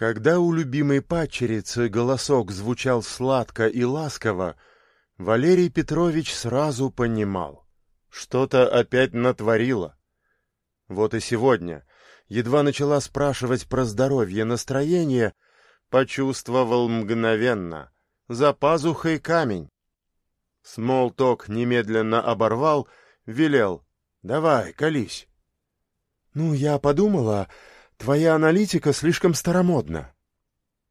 Когда у любимой падчерицы голосок звучал сладко и ласково, Валерий Петрович сразу понимал, что-то опять натворило. Вот и сегодня, едва начала спрашивать про здоровье настроение, почувствовал мгновенно, за пазухой камень. Смолток немедленно оборвал, велел, давай, колись. Ну, я подумала, Твоя аналитика слишком старомодна.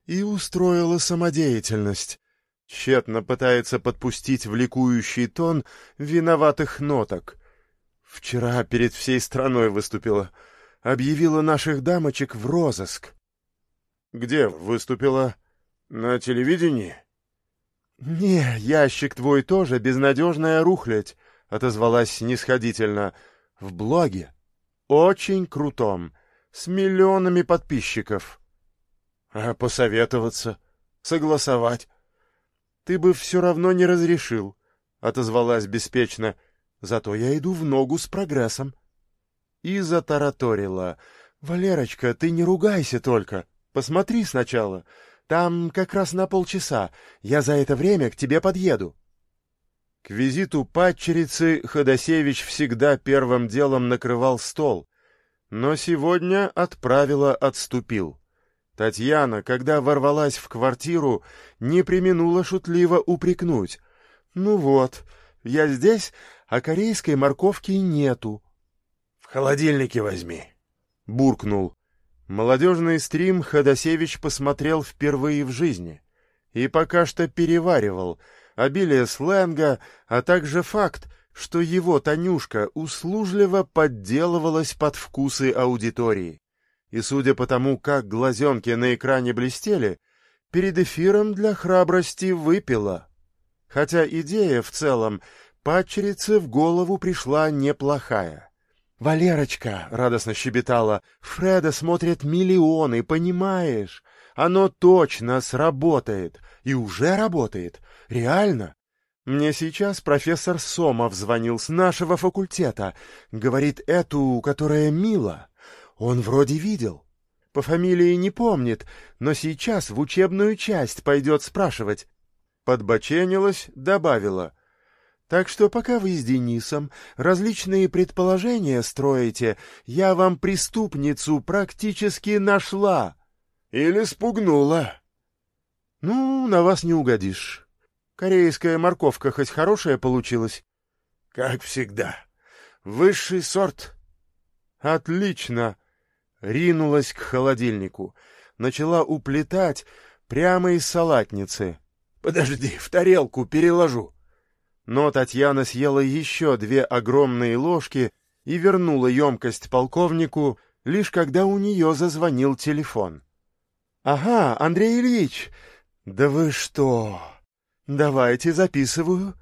И устроила самодеятельность. Тщетно пытается подпустить в ликующий тон виноватых ноток. Вчера перед всей страной выступила. Объявила наших дамочек в розыск. Где выступила? На телевидении? Не, ящик твой тоже безнадежная рухлядь, отозвалась снисходительно. В блоге. Очень крутом с миллионами подписчиков. А посоветоваться, согласовать? Ты бы все равно не разрешил, — отозвалась беспечно. Зато я иду в ногу с прогрессом. И затараторила. Валерочка, ты не ругайся только. Посмотри сначала. Там как раз на полчаса. Я за это время к тебе подъеду. К визиту падчерицы Ходосевич всегда первым делом накрывал стол, но сегодня от правила отступил. Татьяна, когда ворвалась в квартиру, не применула шутливо упрекнуть. «Ну вот, я здесь, а корейской морковки нету». «В холодильнике возьми», — буркнул. Молодежный стрим Ходосевич посмотрел впервые в жизни и пока что переваривал обилие сленга, а также факт, что его Танюшка услужливо подделывалась под вкусы аудитории. И судя по тому, как глазенки на экране блестели, перед эфиром для храбрости выпила. Хотя идея в целом падчерице в голову пришла неплохая. «Валерочка!» — радостно щебетала. «Фреда смотрят миллионы, понимаешь? Оно точно сработает. И уже работает. Реально. Мне сейчас профессор Сомов звонил с нашего факультета. Говорит, эту, которая Мила. Он вроде видел. По фамилии не помнит, но сейчас в учебную часть пойдет спрашивать. Подбоченилась, добавила. Так что пока вы с Денисом различные предположения строите, я вам преступницу практически нашла. Или спугнула. Ну, на вас не угодишь. Корейская морковка хоть хорошая получилась? — Как всегда. Высший сорт. — Отлично. Ринулась к холодильнику. Начала уплетать прямо из салатницы. — Подожди, в тарелку переложу. Но Татьяна съела еще две огромные ложки и вернула емкость полковнику, лишь когда у нее зазвонил телефон. — Ага, Андрей Ильич! Да вы что! «Давайте записываю».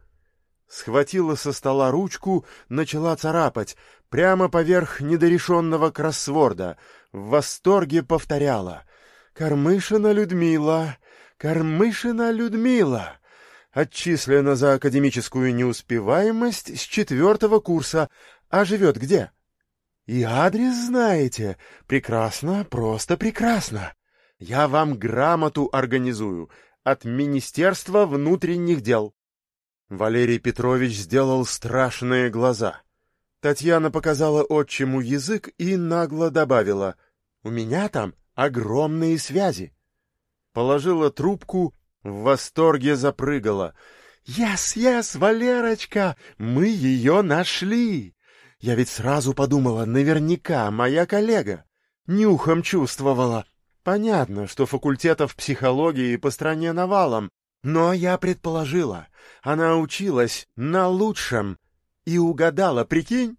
Схватила со стола ручку, начала царапать, прямо поверх недорешенного кроссворда. В восторге повторяла. «Кормышина Людмила! Кормышина Людмила!» Отчислена за академическую неуспеваемость с четвертого курса. А живет где? И адрес знаете. Прекрасно, просто прекрасно. Я вам грамоту организую от Министерства внутренних дел. Валерий Петрович сделал страшные глаза. Татьяна показала отчиму язык и нагло добавила, «У меня там огромные связи». Положила трубку, в восторге запрыгала. «Яс, яс, Валерочка, мы ее нашли!» Я ведь сразу подумала, наверняка моя коллега. Нюхом чувствовала. Понятно, что факультетов психологии по стране навалом, но я предположила, она училась на лучшем и угадала, прикинь?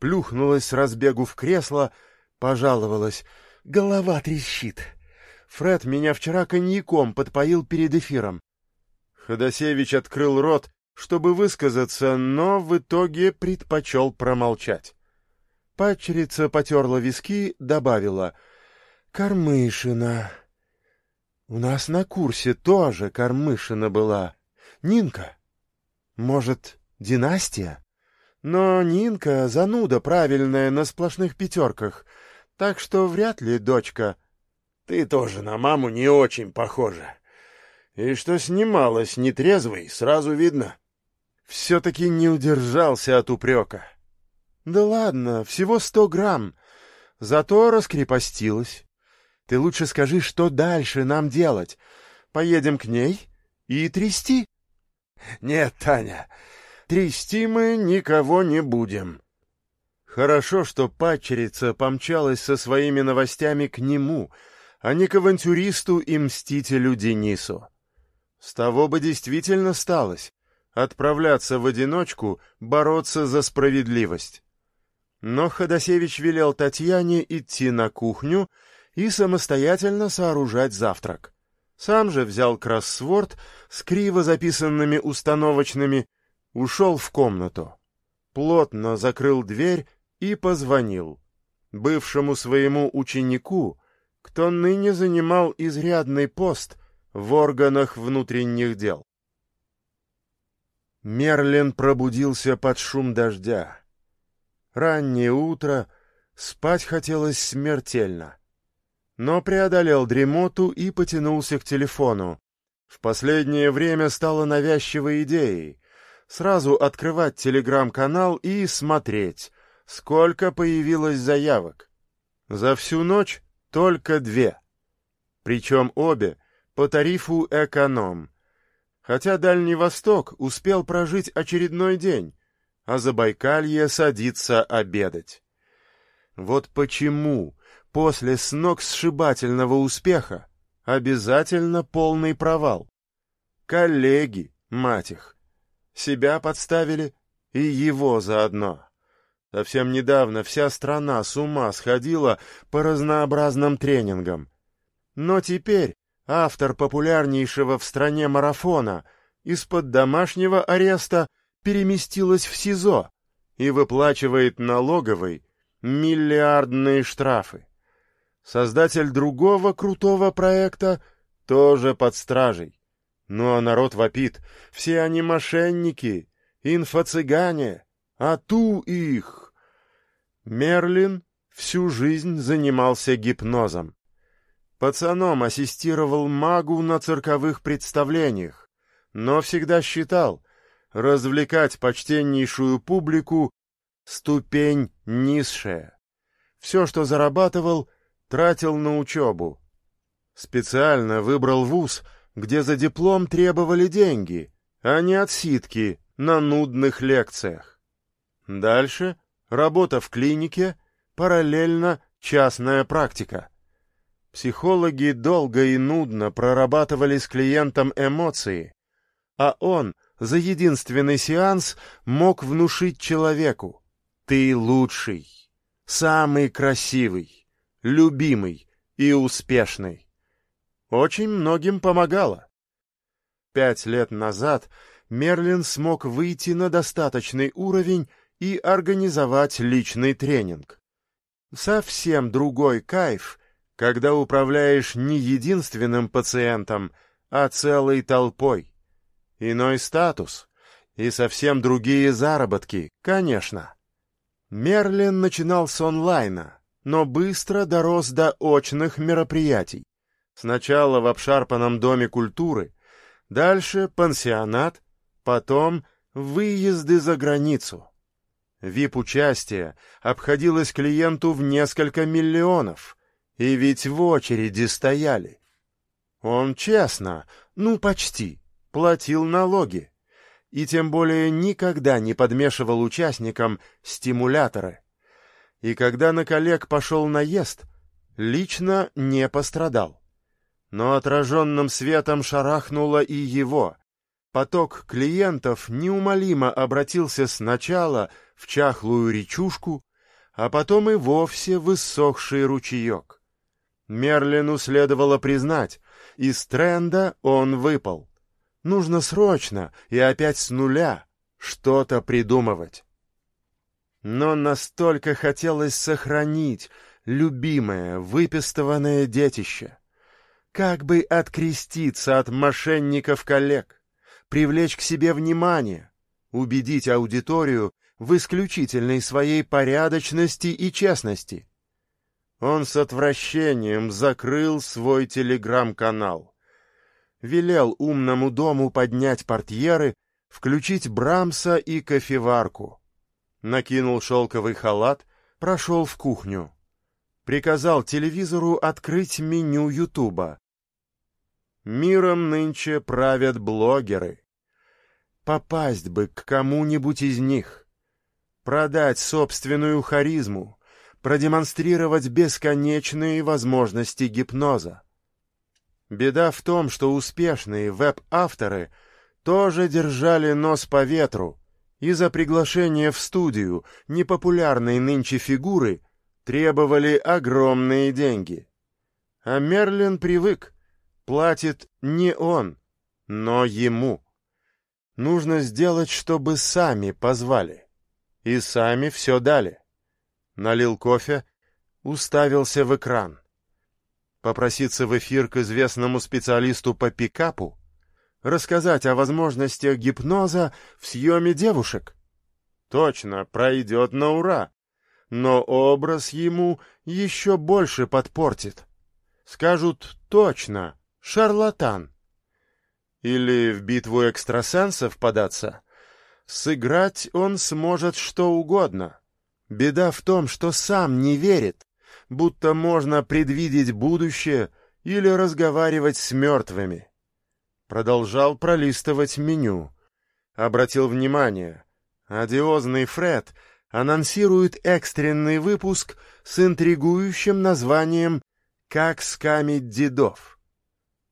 Плюхнулась с разбегу в кресло, пожаловалась. Голова трещит. Фред меня вчера коньяком подпоил перед эфиром. Ходосевич открыл рот, чтобы высказаться, но в итоге предпочел промолчать. Падчерица потерла виски, добавила — Кормышина. У нас на курсе тоже Кормышина была. Нинка. Может, династия? Но Нинка зануда правильная на сплошных пятерках, так что вряд ли дочка. Ты тоже на маму не очень похожа. И что снималась нетрезвой, сразу видно. Все-таки не удержался от упрека. Да ладно, всего сто грамм. Зато раскрепостилась. Ты лучше скажи, что дальше нам делать. Поедем к ней и трясти? Нет, Таня, трясти мы никого не будем. Хорошо, что падчерица помчалась со своими новостями к нему, а не к авантюристу и мстителю Денису. С того бы действительно сталось отправляться в одиночку бороться за справедливость. Но Ходосевич велел Татьяне идти на кухню и самостоятельно сооружать завтрак. Сам же взял кроссворд с криво записанными установочными, ушел в комнату, плотно закрыл дверь и позвонил бывшему своему ученику, кто ныне занимал изрядный пост в органах внутренних дел. Мерлин пробудился под шум дождя. Раннее утро, спать хотелось смертельно но преодолел дремоту и потянулся к телефону. В последнее время стало навязчивой идеей сразу открывать телеграм-канал и смотреть, сколько появилось заявок. За всю ночь только две. Причем обе по тарифу эконом. Хотя Дальний Восток успел прожить очередной день, а Забайкалье садится обедать. Вот почему после сногсшибательного успеха обязательно полный провал. Коллеги, мать их, себя подставили и его заодно. Совсем недавно вся страна с ума сходила по разнообразным тренингам. Но теперь автор популярнейшего в стране марафона из-под домашнего ареста переместилась в СИЗО и выплачивает налоговой миллиардные штрафы. Создатель другого крутого проекта тоже под стражей. Ну а народ вопит, все они мошенники, инфо-цыгане, а ту их. Мерлин всю жизнь занимался гипнозом. Пацаном ассистировал магу на цирковых представлениях, но всегда считал, развлекать почтеннейшую публику — ступень низшая. Все, что зарабатывал, тратил на учебу. Специально выбрал вуз, где за диплом требовали деньги, а не отсидки на нудных лекциях. Дальше работа в клинике, параллельно частная практика. Психологи долго и нудно прорабатывали с клиентом эмоции, а он за единственный сеанс мог внушить человеку «ты лучший, самый красивый» любимый и успешный. Очень многим помогало. Пять лет назад Мерлин смог выйти на достаточный уровень и организовать личный тренинг. Совсем другой кайф, когда управляешь не единственным пациентом, а целой толпой. Иной статус и совсем другие заработки, конечно. Мерлин начинал с онлайна, но быстро дорос до очных мероприятий. Сначала в обшарпанном доме культуры, дальше пансионат, потом выезды за границу. ВИП-участие обходилось клиенту в несколько миллионов, и ведь в очереди стояли. Он честно, ну почти, платил налоги, и тем более никогда не подмешивал участникам стимуляторы и когда на коллег пошел наезд, лично не пострадал. Но отраженным светом шарахнуло и его. Поток клиентов неумолимо обратился сначала в чахлую речушку, а потом и вовсе в иссохший ручеек. Мерлину следовало признать, из тренда он выпал. Нужно срочно и опять с нуля что-то придумывать но настолько хотелось сохранить любимое, выпистыванное детище. Как бы откреститься от мошенников-коллег, привлечь к себе внимание, убедить аудиторию в исключительной своей порядочности и честности. Он с отвращением закрыл свой телеграм-канал. Велел умному дому поднять портьеры, включить Брамса и кофеварку. Накинул шелковый халат, прошел в кухню. Приказал телевизору открыть меню Ютуба. Миром нынче правят блогеры. Попасть бы к кому-нибудь из них. Продать собственную харизму, продемонстрировать бесконечные возможности гипноза. Беда в том, что успешные веб-авторы тоже держали нос по ветру, и за приглашение в студию непопулярной нынче фигуры требовали огромные деньги. А Мерлин привык, платит не он, но ему. Нужно сделать, чтобы сами позвали. И сами все дали. Налил кофе, уставился в экран. Попроситься в эфир к известному специалисту по пикапу? Рассказать о возможностях гипноза в съеме девушек? Точно, пройдет на ура. Но образ ему еще больше подпортит. Скажут точно, шарлатан. Или в битву экстрасенсов податься. Сыграть он сможет что угодно. Беда в том, что сам не верит, будто можно предвидеть будущее или разговаривать с мертвыми. Продолжал пролистывать меню. Обратил внимание. Одиозный Фред анонсирует экстренный выпуск с интригующим названием «Как скамить дедов».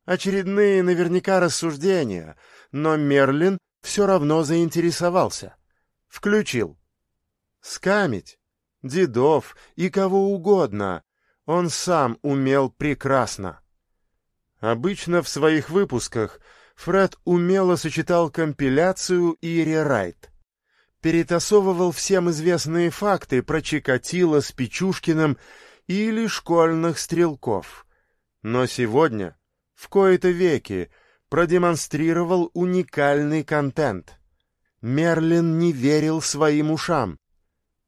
Очередные наверняка рассуждения, но Мерлин все равно заинтересовался. Включил. Скамить, дедов и кого угодно он сам умел прекрасно. Обычно в своих выпусках Фред умело сочетал компиляцию и рерайт. Перетасовывал всем известные факты про Чикатило с Печушкиным или школьных стрелков. Но сегодня в кои-то веки продемонстрировал уникальный контент. Мерлин не верил своим ушам.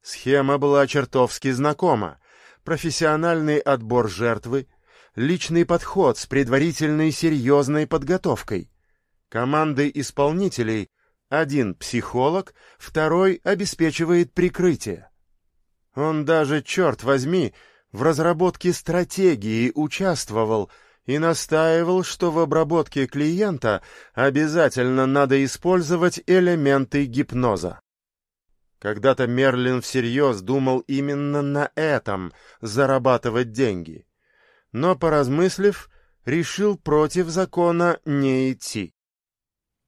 Схема была чертовски знакома. Профессиональный отбор жертвы, личный подход с предварительной серьезной подготовкой. Команды исполнителей — один психолог, второй обеспечивает прикрытие. Он даже, черт возьми, в разработке стратегии участвовал — и настаивал, что в обработке клиента обязательно надо использовать элементы гипноза. Когда-то Мерлин всерьез думал именно на этом зарабатывать деньги, но, поразмыслив, решил против закона не идти.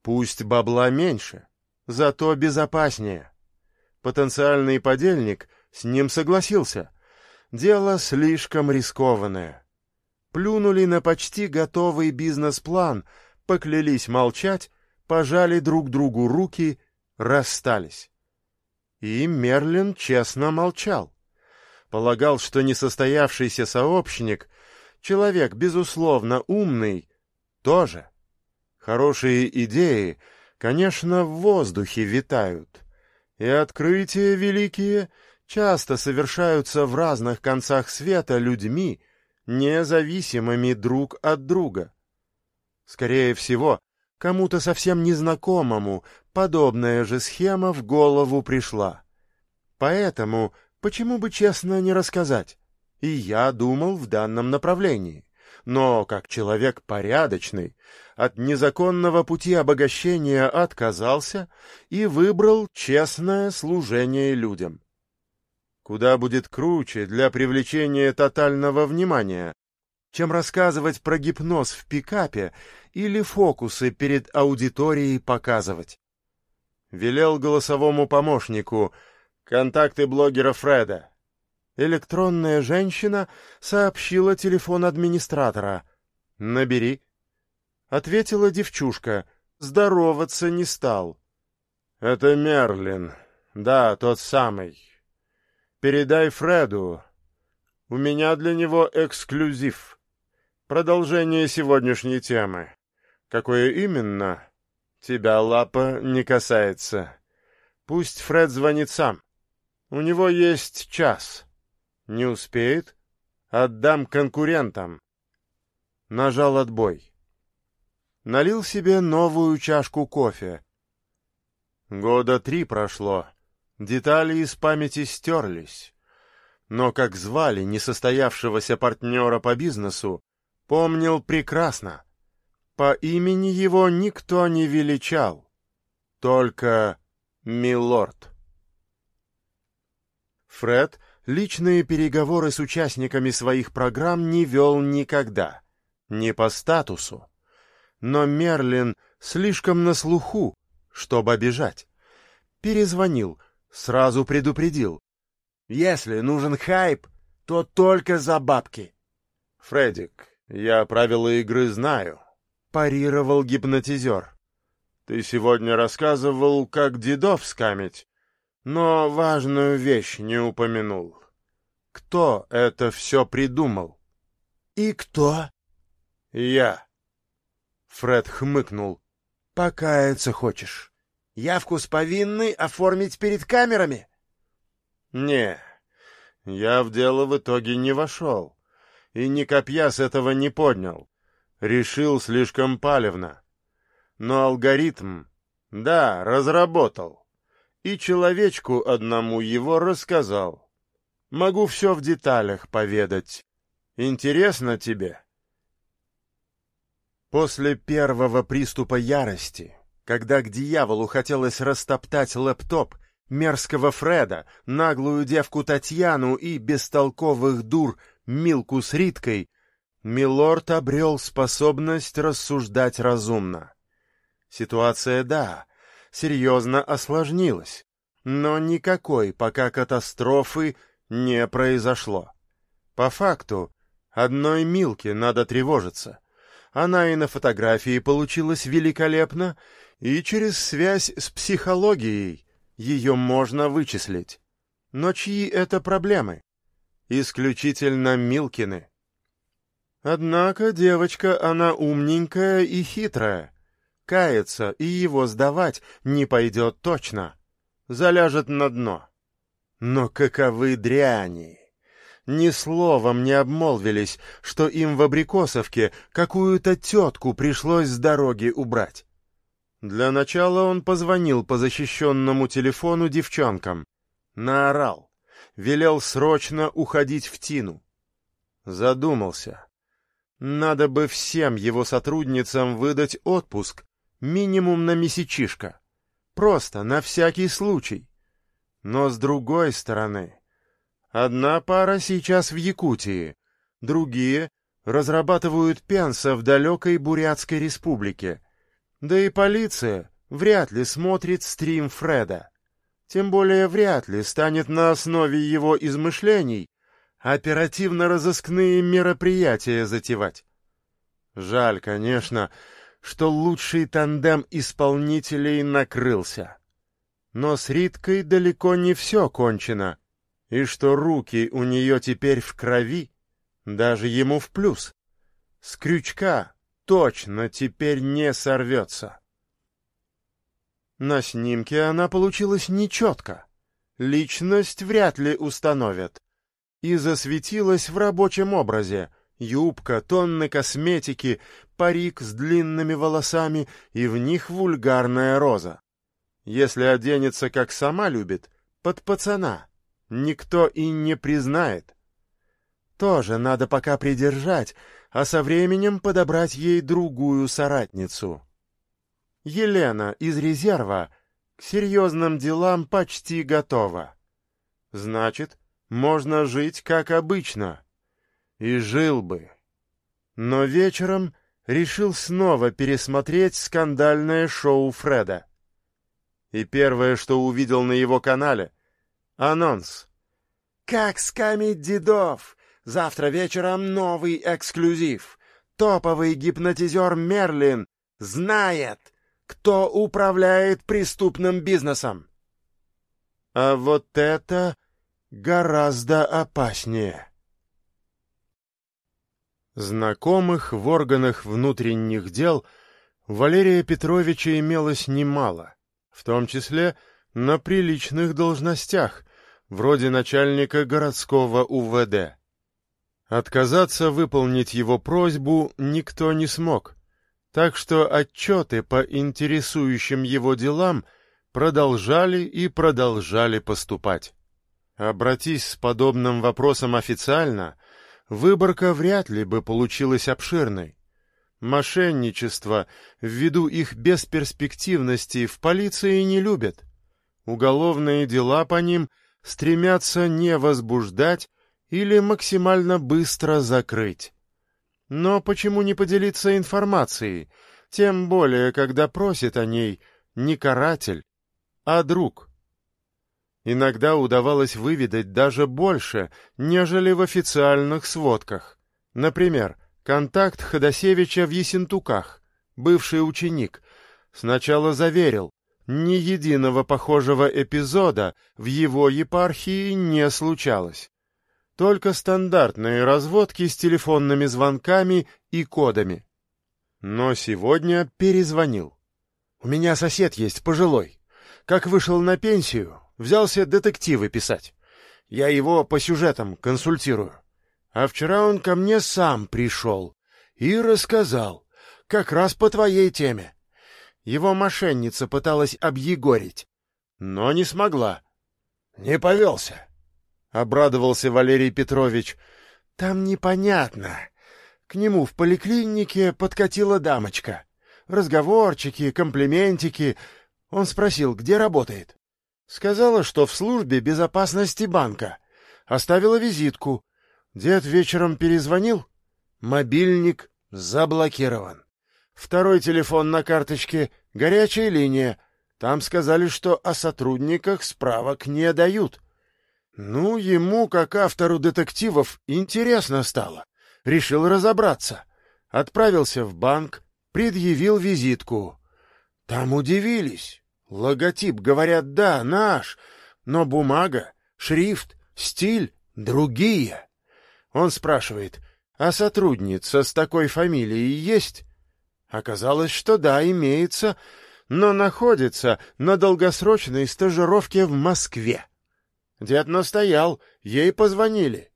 Пусть бабла меньше, зато безопаснее. Потенциальный подельник с ним согласился. Дело слишком рискованное плюнули на почти готовый бизнес-план, поклялись молчать, пожали друг другу руки, расстались. И Мерлин честно молчал. Полагал, что несостоявшийся сообщник, человек, безусловно, умный, тоже. Хорошие идеи, конечно, в воздухе витают. И открытия великие часто совершаются в разных концах света людьми, независимыми друг от друга. Скорее всего, кому-то совсем незнакомому подобная же схема в голову пришла. Поэтому, почему бы честно не рассказать? И я думал в данном направлении. Но, как человек порядочный, от незаконного пути обогащения отказался и выбрал честное служение людям куда будет круче для привлечения тотального внимания, чем рассказывать про гипноз в пикапе или фокусы перед аудиторией показывать. Велел голосовому помощнику контакты блогера Фреда. Электронная женщина сообщила телефон администратора. «Набери». Ответила девчушка. Здороваться не стал. «Это Мерлин. Да, тот самый. Передай Фреду. У меня для него эксклюзив. Продолжение сегодняшней темы. Какое именно? Тебя, Лапа, не касается. Пусть Фред звонит сам. У него есть час. Не успеет? Отдам конкурентам. Нажал отбой. Налил себе новую чашку кофе. Года три прошло. Детали из памяти стерлись. Но как звали несостоявшегося партнера по бизнесу, помнил прекрасно. По имени его никто не величал. Только Милорд. Фред личные переговоры с участниками своих программ не вел никогда. Не по статусу. Но Мерлин слишком на слуху, чтобы обижать. Перезвонил, сразу предупредил. «Если нужен хайп, то только за бабки». «Фредик, я правила игры знаю», — парировал гипнотизер. «Ты сегодня рассказывал, как дедов скамить, но важную вещь не упомянул. Кто это все придумал?» «И кто?» «Я». Фред хмыкнул. «Покаяться хочешь? Явку с повинной оформить перед камерами?» «Не, я в дело в итоге не вошел, и ни копья с этого не поднял. Решил слишком палевно. Но алгоритм, да, разработал, и человечку одному его рассказал. Могу все в деталях поведать. Интересно тебе?» После первого приступа ярости, когда к дьяволу хотелось растоптать лэптоп мерзкого Фреда, наглую девку Татьяну и бестолковых дур Милку с Риткой, Милорд обрел способность рассуждать разумно. Ситуация, да, серьезно осложнилась, но никакой пока катастрофы не произошло. По факту, одной Милке надо тревожиться — она и на фотографии получилась великолепно, и через связь с психологией ее можно вычислить. Но чьи это проблемы? Исключительно Милкины. Однако девочка она умненькая и хитрая. Кается и его сдавать не пойдет точно. Заляжет на дно. Но каковы дряни! ни словом не обмолвились, что им в Абрикосовке какую-то тетку пришлось с дороги убрать. Для начала он позвонил по защищенному телефону девчонкам. Наорал. Велел срочно уходить в Тину. Задумался. Надо бы всем его сотрудницам выдать отпуск, минимум на месячишко. Просто, на всякий случай. Но с другой стороны... Одна пара сейчас в Якутии, другие разрабатывают пенса в далекой Бурятской республике. Да и полиция вряд ли смотрит стрим Фреда. Тем более вряд ли станет на основе его измышлений оперативно-розыскные мероприятия затевать. Жаль, конечно, что лучший тандем исполнителей накрылся. Но с Риткой далеко не все кончено и что руки у нее теперь в крови, даже ему в плюс. С крючка точно теперь не сорвется. На снимке она получилась нечетко. Личность вряд ли установят. И засветилась в рабочем образе. Юбка, тонны косметики, парик с длинными волосами и в них вульгарная роза. Если оденется, как сама любит, под пацана — никто и не признает. Тоже надо пока придержать, а со временем подобрать ей другую соратницу. Елена из резерва к серьезным делам почти готова. Значит, можно жить как обычно. И жил бы. Но вечером решил снова пересмотреть скандальное шоу Фреда. И первое, что увидел на его канале, Анонс. «Как скамить дедов! Завтра вечером новый эксклюзив. Топовый гипнотизер Мерлин знает, кто управляет преступным бизнесом». А вот это гораздо опаснее. Знакомых в органах внутренних дел Валерия Петровича имелось немало, в том числе на приличных должностях, вроде начальника городского УВД. Отказаться выполнить его просьбу никто не смог, так что отчеты по интересующим его делам продолжали и продолжали поступать. Обратись с подобным вопросом официально, выборка вряд ли бы получилась обширной. Мошенничество, ввиду их бесперспективности, в полиции не любят. Уголовные дела по ним стремятся не возбуждать, или максимально быстро закрыть. Но почему не поделиться информацией, тем более, когда просит о ней не каратель, а друг? Иногда удавалось выведать даже больше, нежели в официальных сводках. Например, контакт Ходосевича в Есентуках, бывший ученик, сначала заверил, ни единого похожего эпизода в его епархии не случалось. Только стандартные разводки с телефонными звонками и кодами. Но сегодня перезвонил. «У меня сосед есть, пожилой. Как вышел на пенсию, взялся детективы писать. Я его по сюжетам консультирую. А вчера он ко мне сам пришел и рассказал, как раз по твоей теме. Его мошенница пыталась объегорить, но не смогла. Не повелся. — обрадовался Валерий Петрович. — Там непонятно. К нему в поликлинике подкатила дамочка. Разговорчики, комплиментики. Он спросил, где работает. Сказала, что в службе безопасности банка. Оставила визитку. Дед вечером перезвонил. Мобильник заблокирован. Второй телефон на карточке — горячая линия. Там сказали, что о сотрудниках справок не дают. — ну, ему, как автору детективов, интересно стало. Решил разобраться. Отправился в банк, предъявил визитку. Там удивились. Логотип, говорят, да, наш, но бумага, шрифт, стиль другие. Он спрашивает, а сотрудница с такой фамилией есть? Оказалось, что да, имеется, но находится на долгосрочной стажировке в Москве. Дед настоял, ей позвонили.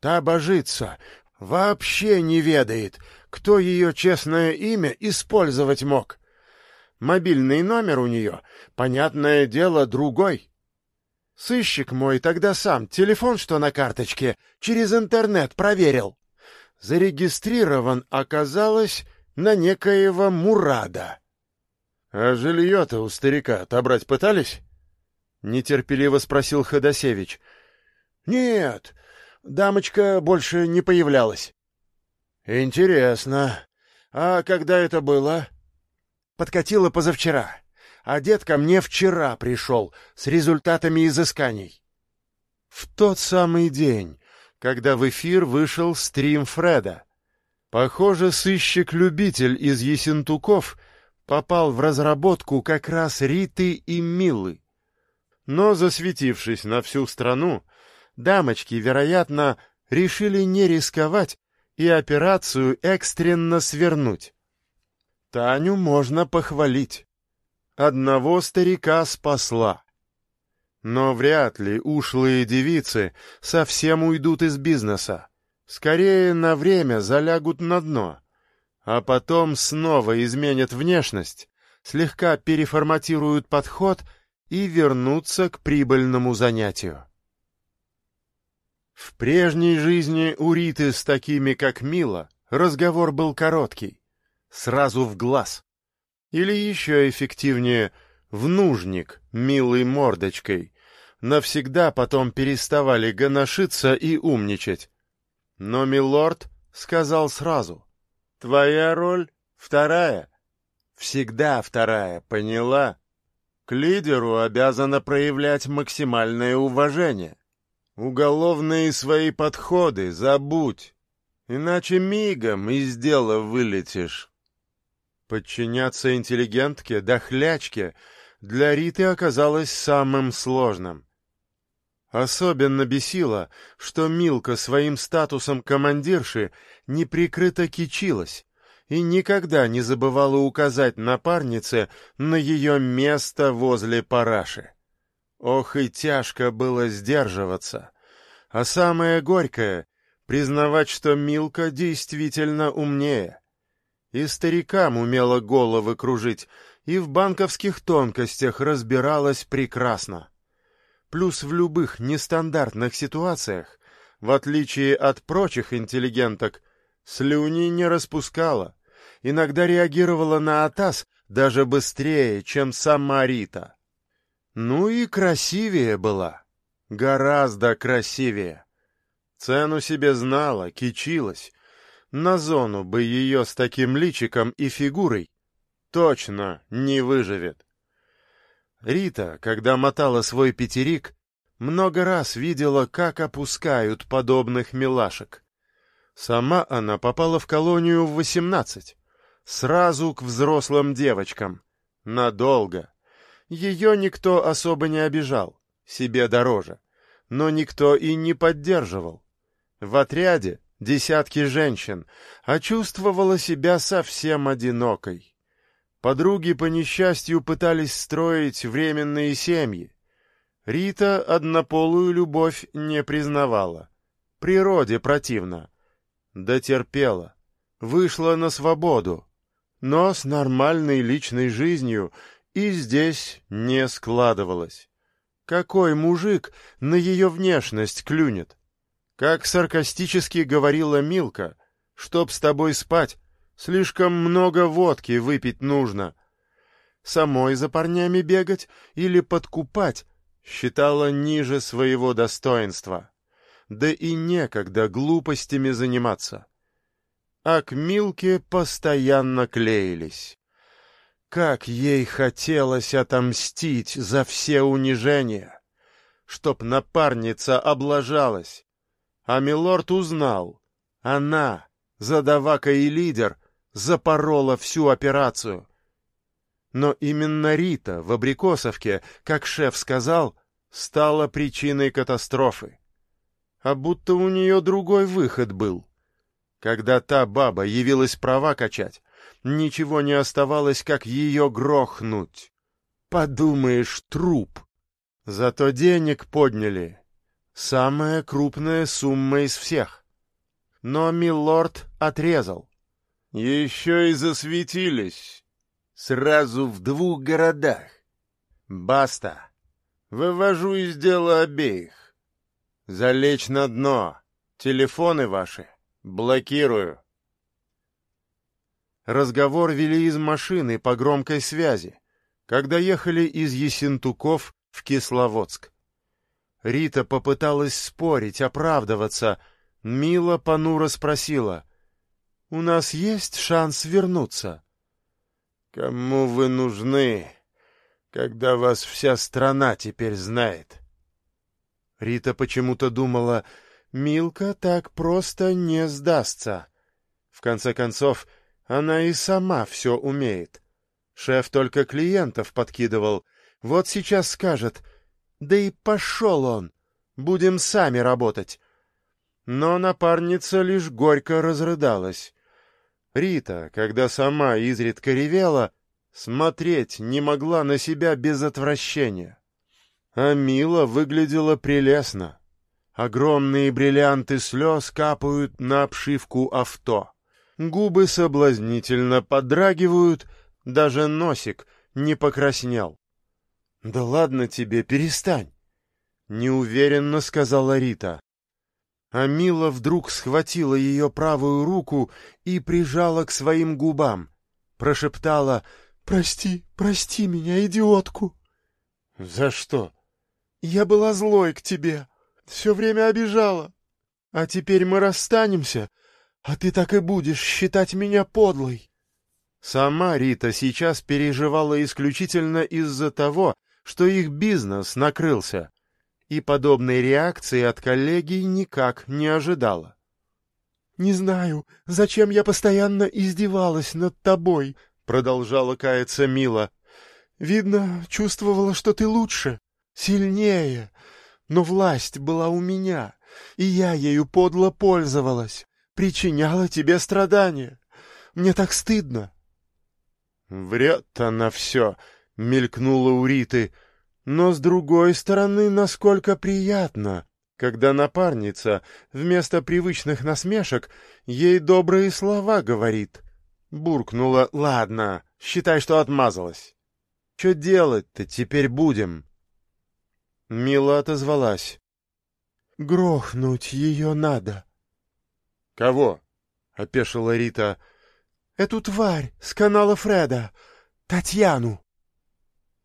Та божится, вообще не ведает, кто ее честное имя использовать мог. Мобильный номер у нее, понятное дело, другой. Сыщик мой тогда сам телефон, что на карточке, через интернет проверил. Зарегистрирован оказалось на некоего Мурада. — А жилье-то у старика отобрать пытались? — нетерпеливо спросил Ходосевич. — Нет, дамочка больше не появлялась. — Интересно. А когда это было? — Подкатила позавчера. А дед ко мне вчера пришел с результатами изысканий. В тот самый день, когда в эфир вышел стрим Фреда. Похоже, сыщик-любитель из Есентуков попал в разработку как раз Риты и Милы. Но, засветившись на всю страну, дамочки, вероятно, решили не рисковать и операцию экстренно свернуть. Таню можно похвалить. Одного старика спасла. Но вряд ли ушлые девицы совсем уйдут из бизнеса. Скорее на время залягут на дно, а потом снова изменят внешность, слегка переформатируют подход — и вернуться к прибыльному занятию. В прежней жизни у Риты с такими, как Мила, разговор был короткий, сразу в глаз. Или еще эффективнее, в нужник, милой мордочкой. Навсегда потом переставали гоношиться и умничать. Но милорд сказал сразу, «Твоя роль вторая, всегда вторая, поняла?» К лидеру обязана проявлять максимальное уважение. Уголовные свои подходы забудь, иначе мигом из дела вылетишь. Подчиняться интеллигентке, дохлячке для Риты оказалось самым сложным. Особенно бесило, что Милка своим статусом командирши неприкрыто кичилась и никогда не забывала указать напарнице на ее место возле параши. Ох и тяжко было сдерживаться. А самое горькое — признавать, что Милка действительно умнее. И старикам умела головы кружить, и в банковских тонкостях разбиралась прекрасно. Плюс в любых нестандартных ситуациях, в отличие от прочих интеллигенток, слюни не распускала, иногда реагировала на атас даже быстрее, чем сама Рита. Ну и красивее была, гораздо красивее. Цену себе знала, кичилась. На зону бы ее с таким личиком и фигурой точно не выживет. Рита, когда мотала свой пятерик, много раз видела, как опускают подобных милашек. Сама она попала в колонию в восемнадцать, сразу к взрослым девочкам, надолго. Ее никто особо не обижал, себе дороже, но никто и не поддерживал. В отряде десятки женщин, а чувствовала себя совсем одинокой. Подруги по несчастью пытались строить временные семьи. Рита однополую любовь не признавала. Природе противно. Дотерпела. Вышла на свободу. Но с нормальной личной жизнью и здесь не складывалось. Какой мужик на ее внешность клюнет? Как саркастически говорила Милка, чтоб с тобой спать, слишком много водки выпить нужно. Самой за парнями бегать или подкупать считала ниже своего достоинства. Да и некогда глупостями заниматься. А к Милке постоянно клеились. Как ей хотелось отомстить за все унижения, чтоб напарница облажалась, а милорд узнал. Она, задавака и лидер, запорола всю операцию. Но именно Рита в Абрикосовке, как шеф сказал, стала причиной катастрофы. А будто у нее другой выход был. Когда та баба явилась права качать, ничего не оставалось, как ее грохнуть. Подумаешь, труп. Зато денег подняли, Самая крупная сумма из всех. Но милорд отрезал. Еще и засветились. Сразу в двух городах. Баста. Вывожу из дела обеих. Залечь на дно. Телефоны ваши. Блокирую. Разговор вели из машины по громкой связи, когда ехали из Есентуков в Кисловодск. Рита попыталась спорить, оправдываться. Мила понуро спросила. — У нас есть шанс вернуться? — Кому вы нужны, когда вас вся страна теперь знает? Рита почему-то думала, Милка так просто не сдастся. В конце концов, она и сама все умеет. Шеф только клиентов подкидывал. Вот сейчас скажет — да и пошел он! Будем сами работать. Но напарница лишь горько разрыдалась. Рита, когда сама изредка ревела, смотреть не могла на себя без отвращения. А Мила выглядела прелестно. Огромные бриллианты слез капают на обшивку авто. Губы соблазнительно подрагивают, даже носик не покраснел. «Да ладно тебе, перестань!» — неуверенно сказала Рита. А Мила вдруг схватила ее правую руку и прижала к своим губам. Прошептала «Прости, прости меня, идиотку!» «За что?» «Я была злой к тебе, все время обижала. А теперь мы расстанемся, а ты так и будешь считать меня подлой». Сама Рита сейчас переживала исключительно из-за того, что их бизнес накрылся, и подобной реакции от коллеги никак не ожидала. «Не знаю, зачем я постоянно издевалась над тобой», — продолжала каяться Мила. «Видно, чувствовала, что ты лучше, сильнее, но власть была у меня, и я ею подло пользовалась, причиняла тебе страдания. Мне так стыдно». «Врет она все», мелькнуло у Риты. Но, с другой стороны, насколько приятно, когда напарница вместо привычных насмешек ей добрые слова говорит. Буркнула «Ладно, считай, что отмазалась». «Что делать-то теперь будем?» Мила отозвалась. «Грохнуть ее надо». «Кого?» — опешила Рита. «Эту тварь с канала Фреда, Татьяну».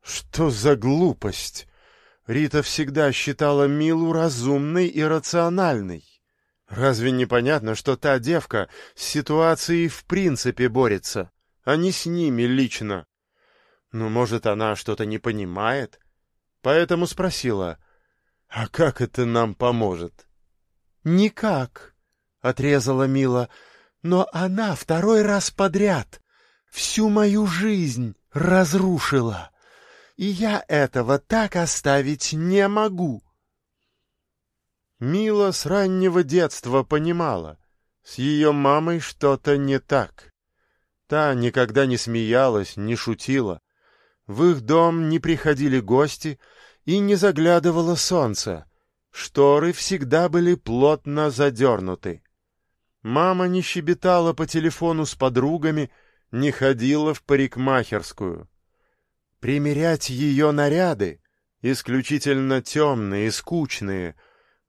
«Что за глупость?» Рита всегда считала Милу разумной и рациональной. Разве не понятно, что та девка с ситуацией в принципе борется, а не с ними лично? Ну, может, она что-то не понимает? Поэтому спросила, а как это нам поможет? «Никак», — отрезала Мила, — «но она второй раз подряд всю мою жизнь разрушила» и я этого так оставить не могу. Мила с раннего детства понимала, с ее мамой что-то не так. Та никогда не смеялась, не шутила. В их дом не приходили гости и не заглядывало солнце. Шторы всегда были плотно задернуты. Мама не щебетала по телефону с подругами, не ходила в парикмахерскую примерять ее наряды, исключительно темные и скучные,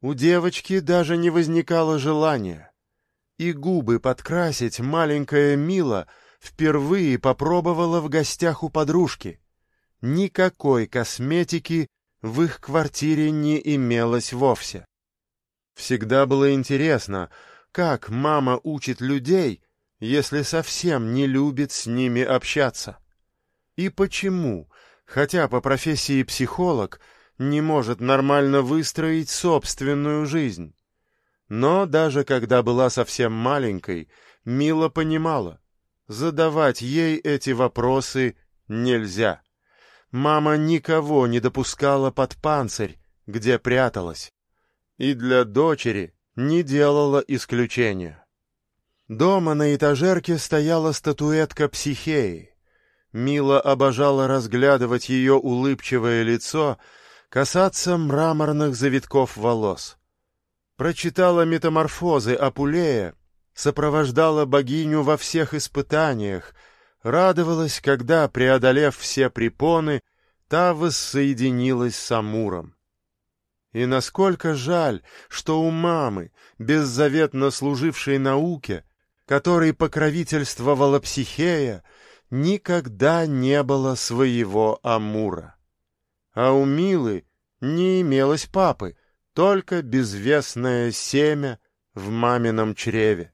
у девочки даже не возникало желания. И губы подкрасить маленькая Мила впервые попробовала в гостях у подружки. Никакой косметики в их квартире не имелось вовсе. Всегда было интересно, как мама учит людей, если совсем не любит с ними общаться. И почему, хотя по профессии психолог, не может нормально выстроить собственную жизнь? Но даже когда была совсем маленькой, Мила понимала, задавать ей эти вопросы нельзя. Мама никого не допускала под панцирь, где пряталась, и для дочери не делала исключения. Дома на этажерке стояла статуэтка психеи. Мила обожала разглядывать ее улыбчивое лицо, касаться мраморных завитков волос. Прочитала метаморфозы Апулея, сопровождала богиню во всех испытаниях, радовалась, когда, преодолев все препоны, та воссоединилась с Амуром. И насколько жаль, что у мамы, беззаветно служившей науке, которой покровительствовала Психея, никогда не было своего Амура. А у Милы не имелось папы, только безвестное семя в мамином чреве.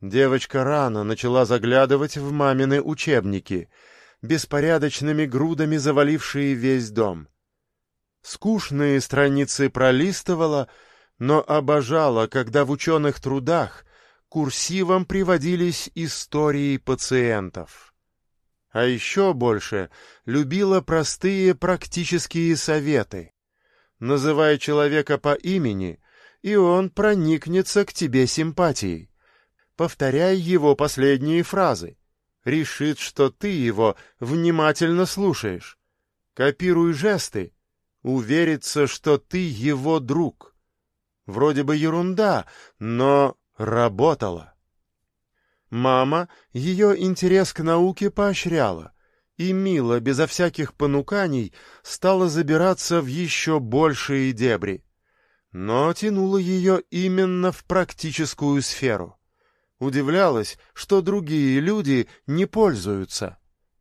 Девочка рано начала заглядывать в мамины учебники, беспорядочными грудами завалившие весь дом. Скучные страницы пролистывала, но обожала, когда в ученых трудах курсивом приводились истории пациентов. А еще больше любила простые практические советы. Называя человека по имени, и он проникнется к тебе симпатией. Повторяй его последние фразы. Решит, что ты его внимательно слушаешь. Копируй жесты. Уверится, что ты его друг. Вроде бы ерунда, но работала. Мама ее интерес к науке поощряла, и Мила, безо всяких понуканий, стала забираться в еще большие дебри. Но тянула ее именно в практическую сферу. Удивлялась, что другие люди не пользуются.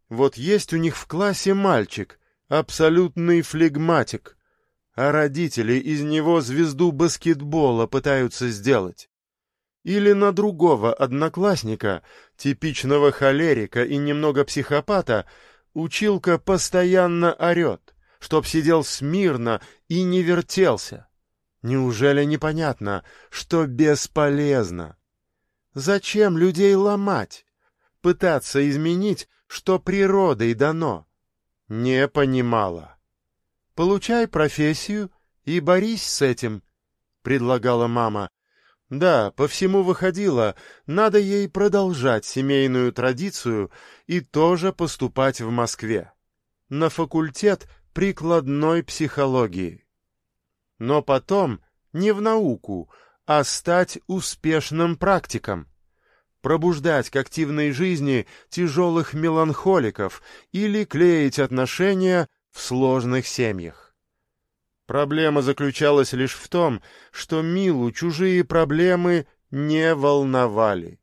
Вот есть у них в классе мальчик, абсолютный флегматик, а родители из него звезду баскетбола пытаются сделать. Или на другого одноклассника, типичного холерика и немного психопата, училка постоянно орет, чтоб сидел смирно и не вертелся. Неужели непонятно, что бесполезно? Зачем людей ломать? Пытаться изменить, что природой дано? Не понимала. Получай профессию и борись с этим, предлагала мама, да, по всему выходило, надо ей продолжать семейную традицию и тоже поступать в Москве. На факультет прикладной психологии. но потом не в науку, а стать успешным практиком, пробуждать к активной жизни тяжелых меланхоликов или клеить отношения в сложных семьях. Проблема заключалась лишь в том, что Милу чужие проблемы не волновали.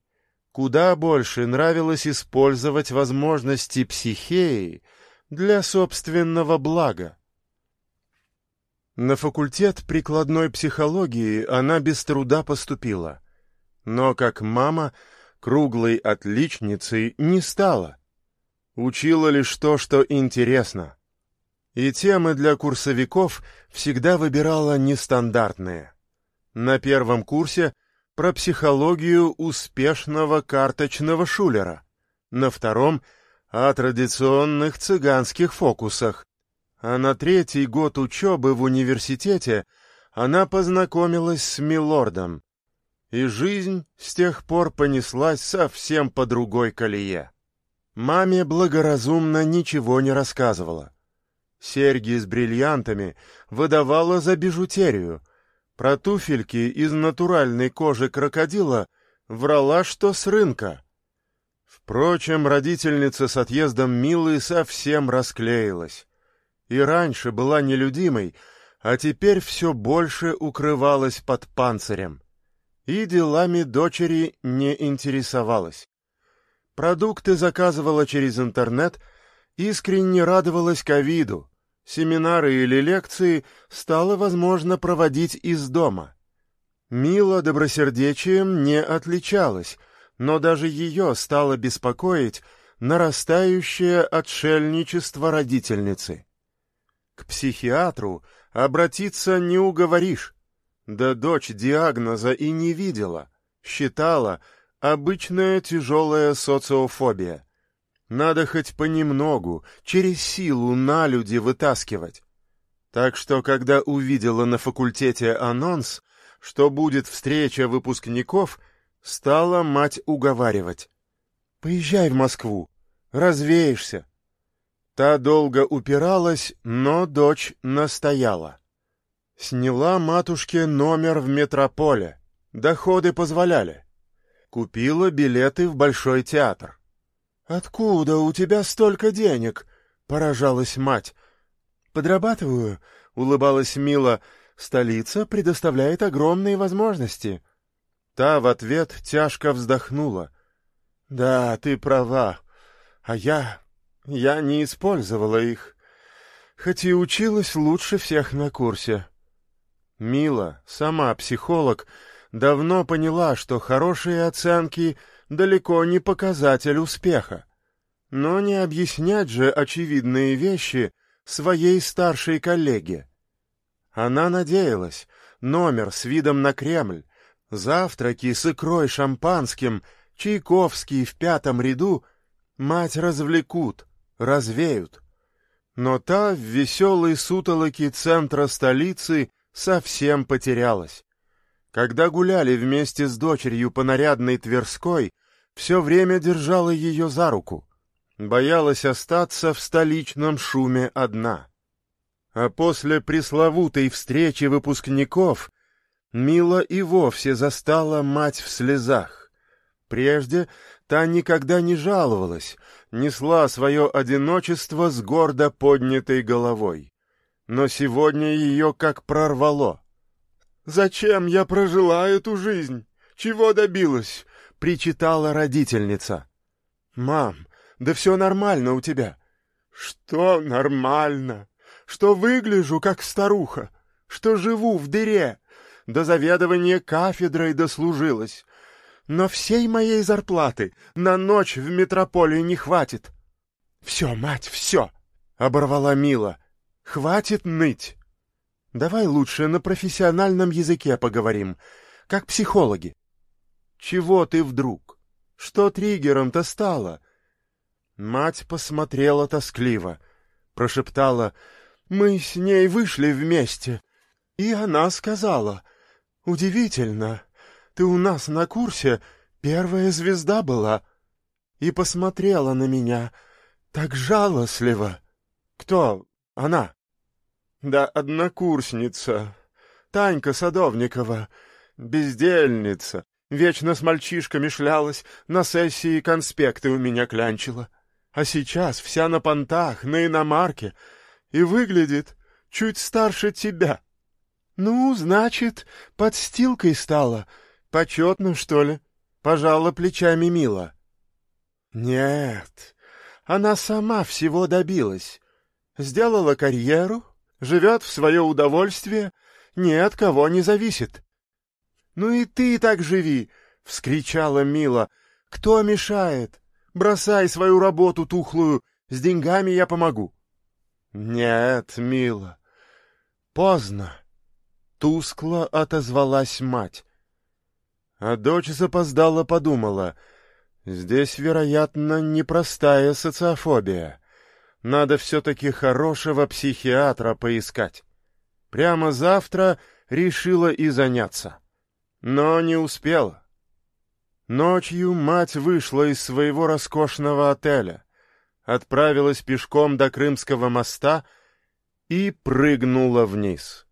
Куда больше нравилось использовать возможности психеи для собственного блага. На факультет прикладной психологии она без труда поступила, но как мама круглой отличницей не стала. Учила лишь то, что интересно. И темы для курсовиков всегда выбирала нестандартные. На первом курсе про психологию успешного карточного шулера, на втором — о традиционных цыганских фокусах, а на третий год учебы в университете она познакомилась с Милордом, и жизнь с тех пор понеслась совсем по другой колее. Маме благоразумно ничего не рассказывала. Серьги с бриллиантами выдавала за бижутерию. Про туфельки из натуральной кожи крокодила врала, что с рынка. Впрочем, родительница с отъездом Милы совсем расклеилась. И раньше была нелюдимой, а теперь все больше укрывалась под панцирем и делами дочери не интересовалась. Продукты заказывала через интернет, искренне радовалась ковиду, семинары или лекции стало возможно проводить из дома. Мила добросердечием не отличалась, но даже ее стало беспокоить нарастающее отшельничество родительницы. К психиатру обратиться не уговоришь, да дочь диагноза и не видела, считала обычная тяжелая социофобия. Надо хоть понемногу, через силу на люди вытаскивать. Так что, когда увидела на факультете анонс, что будет встреча выпускников, стала мать уговаривать. «Поезжай в Москву, развеешься». Та долго упиралась, но дочь настояла. Сняла матушке номер в метрополе. Доходы позволяли. Купила билеты в Большой театр. «Откуда у тебя столько денег?» — поражалась мать. «Подрабатываю», — улыбалась Мила. «Столица предоставляет огромные возможности». Та в ответ тяжко вздохнула. «Да, ты права. А я... я не использовала их. Хоть и училась лучше всех на курсе». Мила, сама психолог, давно поняла, что хорошие оценки далеко не показатель успеха. Но не объяснять же очевидные вещи своей старшей коллеге. Она надеялась, номер с видом на Кремль, завтраки с икрой шампанским, Чайковский в пятом ряду мать развлекут, развеют. Но та в веселой сутолоке центра столицы совсем потерялась. Когда гуляли вместе с дочерью по нарядной Тверской, все время держала ее за руку. Боялась остаться в столичном шуме одна. А после пресловутой встречи выпускников Мила и вовсе застала мать в слезах. Прежде та никогда не жаловалась, несла свое одиночество с гордо поднятой головой но сегодня ее как прорвало. «Зачем я прожила эту жизнь? Чего добилась?» — причитала родительница. «Мам, да все нормально у тебя». «Что нормально? Что выгляжу, как старуха? Что живу в дыре? До заведования кафедрой дослужилась. Но всей моей зарплаты на ночь в метрополии не хватит». «Все, мать, все!» — оборвала Мила. Хватит ныть. Давай лучше на профессиональном языке поговорим, как психологи. Чего ты вдруг? Что триггером-то стало? Мать посмотрела тоскливо, прошептала, «Мы с ней вышли вместе». И она сказала, «Удивительно, ты у нас на курсе первая звезда была». И посмотрела на меня так жалостливо. «Кто она?» Да однокурсница. Танька Садовникова, бездельница, вечно с мальчишками шлялась, на сессии конспекты у меня клянчила. А сейчас вся на понтах, на иномарке, и выглядит чуть старше тебя. Ну, значит, подстилкой стала. Почетно, что ли? Пожала плечами Мила. Нет, она сама всего добилась. Сделала карьеру, живет в свое удовольствие, ни от кого не зависит. «Ну и ты так живи!» — вскричала Мила. «Кто мешает? Бросай свою работу тухлую, с деньгами я помогу». «Нет, Мила, поздно!» — тускло отозвалась мать. А дочь запоздала подумала. «Здесь, вероятно, непростая социофобия. Надо все-таки хорошего психиатра поискать. Прямо завтра решила и заняться. Но не успела. Ночью мать вышла из своего роскошного отеля, отправилась пешком до Крымского моста и прыгнула вниз.